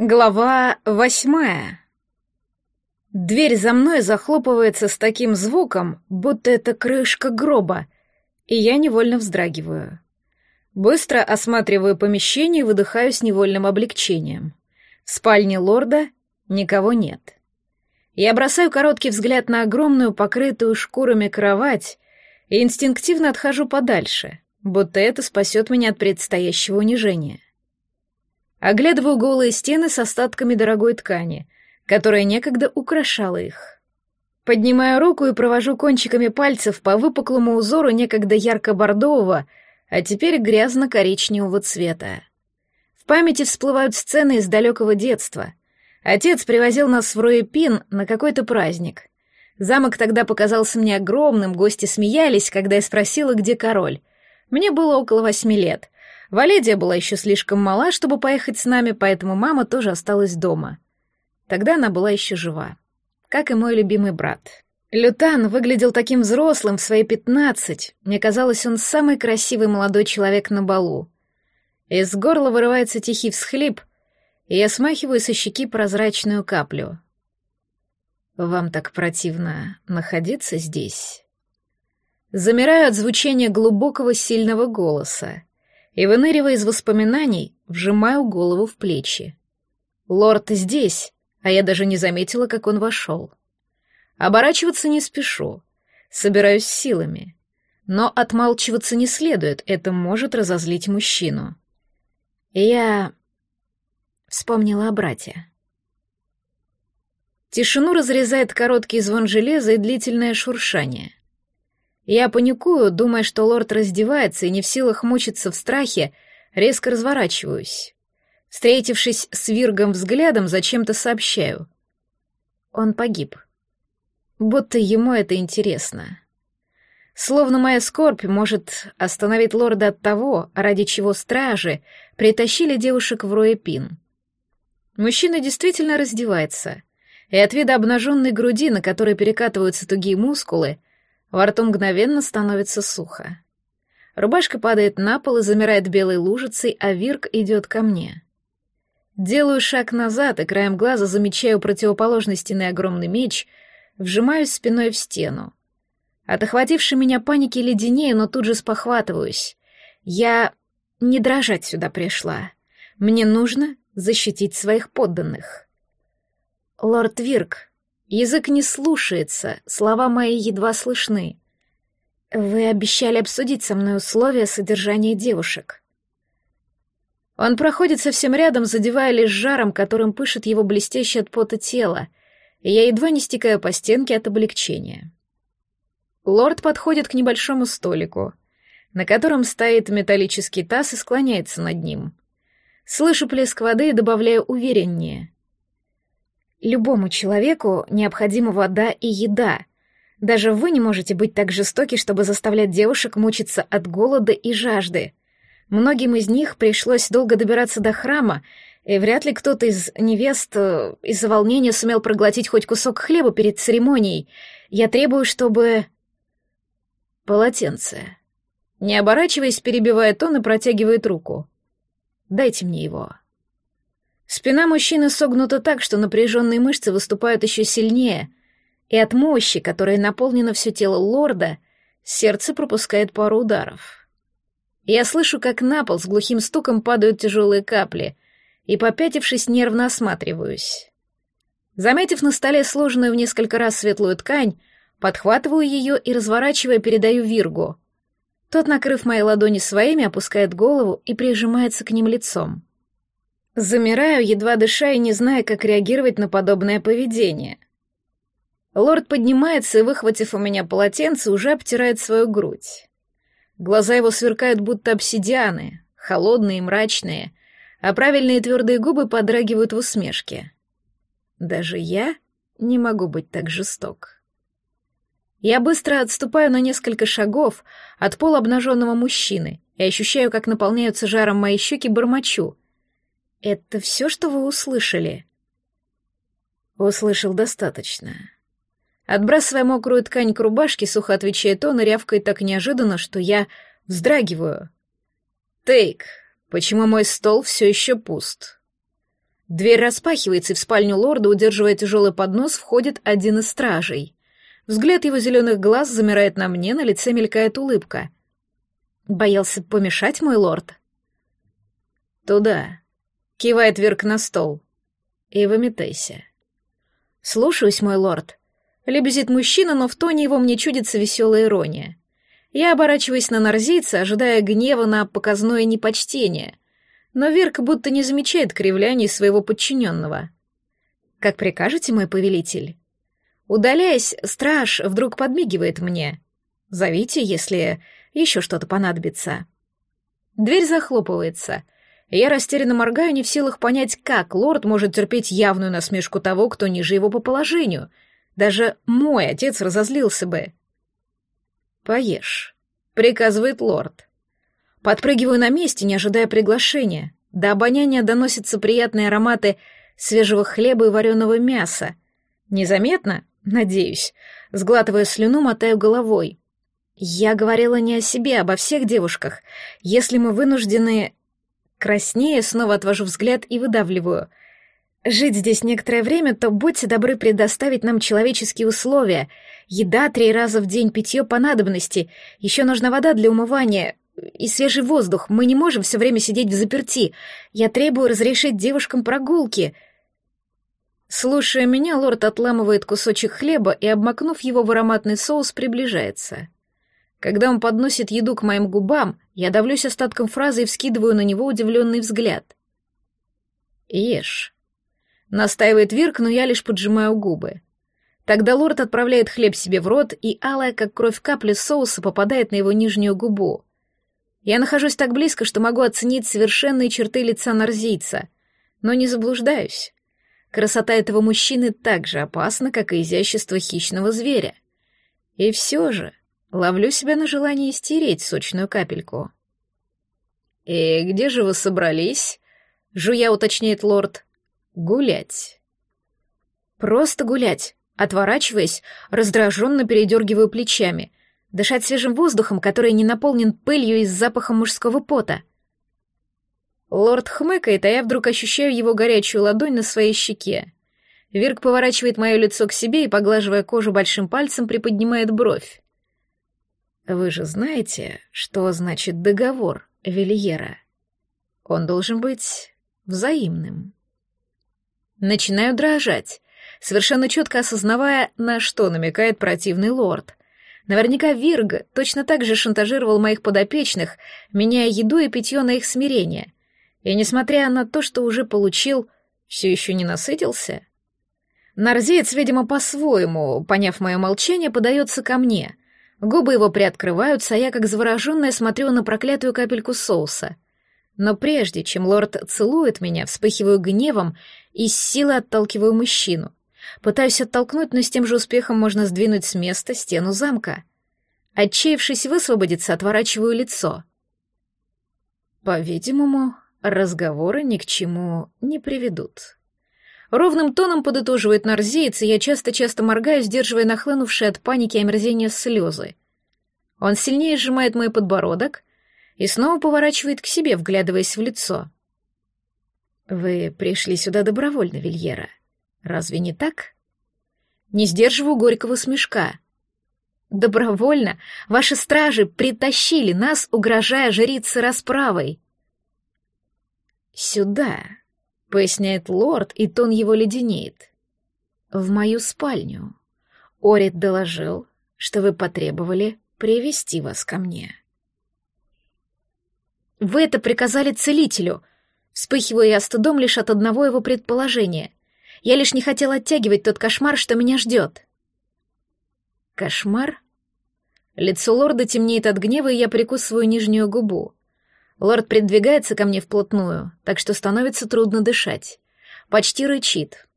Глава восьмая. Дверь за мной захлопывается с таким звуком, будто это крышка гроба, и я невольно вздрагиваю. Быстро осматриваю помещение и выдыхаю с невольным облегчением. В спальне лорда никого нет. Я бросаю короткий взгляд на огромную, покрытую шкурами кровать и инстинктивно отхожу подальше, будто это спасет меня от предстоящего унижения. Оглядываю голые стены с остатками дорогой ткани, которая некогда украшала их. Поднимаю руку и провожу кончиками пальцев по выпуклому узору некогда ярко-бордового, а теперь грязно-коричневого цвета. В памяти всплывают сцены из далекого детства. Отец привозил нас в Руэпин на какой-то праздник. Замок тогда показался мне огромным, гости смеялись, когда я спросила, где король. Мне было около восьми лет — Валедия была еще слишком мала, чтобы поехать с нами, поэтому мама тоже осталась дома. Тогда она была еще жива. Как и мой любимый брат. Лютан выглядел таким взрослым в свои пятнадцать. Мне казалось, он самый красивый молодой человек на балу. Из горла вырывается тихий всхлип, и я смахиваю со щеки прозрачную каплю. «Вам так противно находиться здесь?» Замираю от звучания глубокого сильного голоса и, выныривая из воспоминаний, вжимаю голову в плечи. Лорд здесь, а я даже не заметила, как он вошел. Оборачиваться не спешу, собираюсь силами. Но отмалчиваться не следует, это может разозлить мужчину. я вспомнила о брате. Тишину разрезает короткий звон железа и длительное шуршание. Я паникую, думая, что лорд раздевается и не в силах мучиться в страхе, резко разворачиваюсь. Встретившись с Виргом взглядом, зачем-то сообщаю. Он погиб. Будто ему это интересно. Словно моя скорбь может остановить лорда от того, ради чего стражи притащили девушек в Роепин. Мужчина действительно раздевается, и от вида обнаженной груди, на которой перекатываются тугие мускулы, во рту мгновенно становится сухо. Рубашка падает на пол и замирает белой лужицей, а Вирк идет ко мне. Делаю шаг назад и краем глаза замечаю противоположной стены огромный меч, вжимаюсь спиной в стену. От охватившей меня паники леденее, но тут же спохватываюсь. Я не дрожать сюда пришла. Мне нужно защитить своих подданных. Лорд Вирк, Язык не слушается, слова мои едва слышны. Вы обещали обсудить со мной условия содержания девушек. Он проходит совсем рядом, задевая лишь жаром, которым пышет его блестящее от пота тело, я едва не стекаю по стенке от облегчения. Лорд подходит к небольшому столику, на котором стоит металлический таз и склоняется над ним. Слышу плеск воды и добавляю увереннее. Любому человеку необходима вода и еда. Даже вы не можете быть так жестоки, чтобы заставлять девушек мучиться от голода и жажды. Многим из них пришлось долго добираться до храма, и вряд ли кто-то из невест э, из-за волнения сумел проглотить хоть кусок хлеба перед церемонией. Я требую, чтобы... Полотенце. Не оборачиваясь, перебивает он и протягивает руку. «Дайте мне его». Спина мужчины согнута так, что напряженные мышцы выступают еще сильнее, и от мощи, которая наполнена все тело лорда, сердце пропускает пару ударов. Я слышу, как на пол с глухим стуком падают тяжелые капли, и, попятившись, нервно осматриваюсь. Заметив на столе сложенную в несколько раз светлую ткань, подхватываю ее и, разворачивая, передаю Виргу. Тот, накрыв мои ладони своими, опускает голову и прижимается к ним лицом. Замираю, едва дыша и не зная, как реагировать на подобное поведение. Лорд поднимается и, выхватив у меня полотенце, уже обтирает свою грудь. Глаза его сверкают, будто обсидианы, холодные и мрачные, а правильные твердые губы подрагивают в усмешке. Даже я не могу быть так жесток. Я быстро отступаю на несколько шагов от полуобнаженного мужчины и ощущаю, как наполняются жаром мои щеки, бормочу — «Это все, что вы услышали?» «Услышал достаточно». Отбрасывая мокрую ткань к рубашке, сухо отвечает он и рявкает так неожиданно, что я вздрагиваю. «Тейк, почему мой стол все еще пуст?» Дверь распахивается, и в спальню лорда, удерживая тяжелый поднос, входит один из стражей. Взгляд его зеленых глаз замирает на мне, на лице мелькает улыбка. Боялся помешать, мой лорд? Туда. Кивает Вирк на стол. И выметайся. Слушаюсь, мой лорд. Лебезит мужчина, но в тоне его мне чудится веселая ирония. Я оборачиваюсь на нарзийца, ожидая гнева на показное непочтение. Но Вирк будто не замечает кривляний своего подчиненного. «Как прикажете, мой повелитель?» Удаляясь, страж вдруг подмигивает мне. «Зовите, если еще что-то понадобится». Дверь захлопывается. Я растерянно моргаю, не в силах понять, как лорд может терпеть явную насмешку того, кто ниже его по положению. Даже мой отец разозлился бы. «Поешь», — приказывает лорд. Подпрыгиваю на месте, не ожидая приглашения. До обоняния доносятся приятные ароматы свежего хлеба и вареного мяса. Незаметно, надеюсь, сглатывая слюну, мотаю головой. Я говорила не о себе, а обо всех девушках. Если мы вынуждены... Краснее, снова отвожу взгляд и выдавливаю. Жить здесь некоторое время, то будьте добры предоставить нам человеческие условия. Еда три раза в день, питье по надобности. Еще нужна вода для умывания и свежий воздух. Мы не можем все время сидеть в заперти. Я требую разрешить девушкам прогулки. Слушая меня, лорд отламывает кусочек хлеба и, обмакнув его в ароматный соус, приближается. Когда он подносит еду к моим губам, я давлюсь остатком фразы и вскидываю на него удивленный взгляд. «Ешь», — настаивает Вирк, но я лишь поджимаю губы. Тогда лорд отправляет хлеб себе в рот, и алая, как кровь капля соуса, попадает на его нижнюю губу. Я нахожусь так близко, что могу оценить совершенные черты лица нарзийца, но не заблуждаюсь. Красота этого мужчины так же опасна, как и изящество хищного зверя. И все же Ловлю себя на желании стереть сочную капельку. «И где же вы собрались?» — жуя уточняет лорд. «Гулять». «Просто гулять», отворачиваясь, раздраженно передергиваю плечами, дышать свежим воздухом, который не наполнен пылью и запахом мужского пота. Лорд хмыкает, а я вдруг ощущаю его горячую ладонь на своей щеке. Вирк поворачивает мое лицо к себе и, поглаживая кожу большим пальцем, приподнимает бровь. Вы же знаете, что значит договор Вильера? Он должен быть взаимным. Начинаю дрожать, совершенно четко осознавая, на что намекает противный лорд. Наверняка Вирг точно так же шантажировал моих подопечных, меняя еду и питье на их смирение. И, несмотря на то, что уже получил, все еще не насытился. Нарзеец, видимо, по-своему, поняв мое молчание, подается ко мне — Губы его приоткрываются, а я, как завороженная, смотрю на проклятую капельку соуса. Но прежде, чем лорд целует меня, вспыхиваю гневом и с силой отталкиваю мужчину. Пытаюсь оттолкнуть, но с тем же успехом можно сдвинуть с места стену замка. Отчаявшись высвободиться, отворачиваю лицо. По-видимому, разговоры ни к чему не приведут. Ровным тоном подытоживает нарзеец, и я часто-часто моргаю, сдерживая нахлынувшие от паники и омерзения слезы. Он сильнее сжимает мой подбородок и снова поворачивает к себе, вглядываясь в лицо. «Вы пришли сюда добровольно, Вильера. Разве не так?» Не сдерживаю горького смешка. «Добровольно? Ваши стражи притащили нас, угрожая жрице расправой!» «Сюда!» — поясняет лорд, и тон его леденеет. «В мою спальню. Орит доложил, что вы потребовали привести вас ко мне». «Вы это приказали целителю», вспыхиваю я стыдом лишь от одного его предположения. Я лишь не хотела оттягивать тот кошмар, что меня ждет. Кошмар? Лицо лорда темнеет от гнева, и я прикусываю нижнюю губу. Лорд придвигается ко мне вплотную, так что становится трудно дышать. Почти рычит.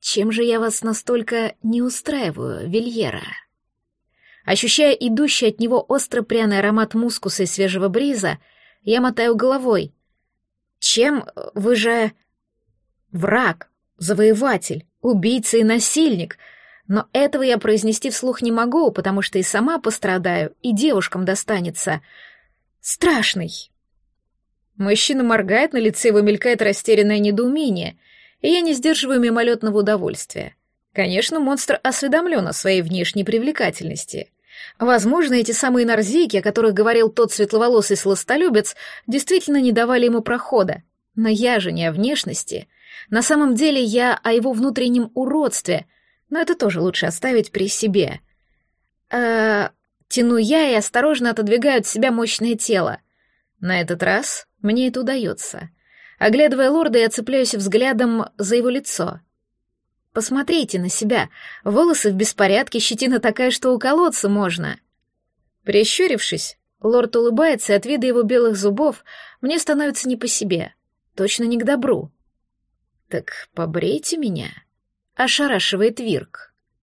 Чем же я вас настолько не устраиваю, Вильера? Ощущая идущий от него остро-пряный аромат мускуса и свежего бриза, я мотаю головой. Чем вы же... Враг, завоеватель, убийца и насильник. Но этого я произнести вслух не могу, потому что и сама пострадаю, и девушкам достанется — страшный. Мужчина моргает, на лице его мелькает растерянное недоумение, и я не сдерживаю мимолетного удовольствия. Конечно, монстр осведомлен о своей внешней привлекательности. Возможно, эти самые нарзейки, о которых говорил тот светловолосый сластолюбец, действительно не давали ему прохода. Но я же не о внешности. На самом деле я о его внутреннем уродстве, но это тоже лучше оставить при себе. Э, тяну я и осторожно отодвигаю от себя мощное тело. На этот раз мне это удается. Оглядывая лорда, я цепляюсь взглядом за его лицо. Посмотрите на себя. Волосы в беспорядке, щетина такая, что уколоться можно. Прищурившись, лорд улыбается, и от вида его белых зубов мне становится не по себе. Точно не к добру. «Так побрейте меня», — ошарашивает Вирк.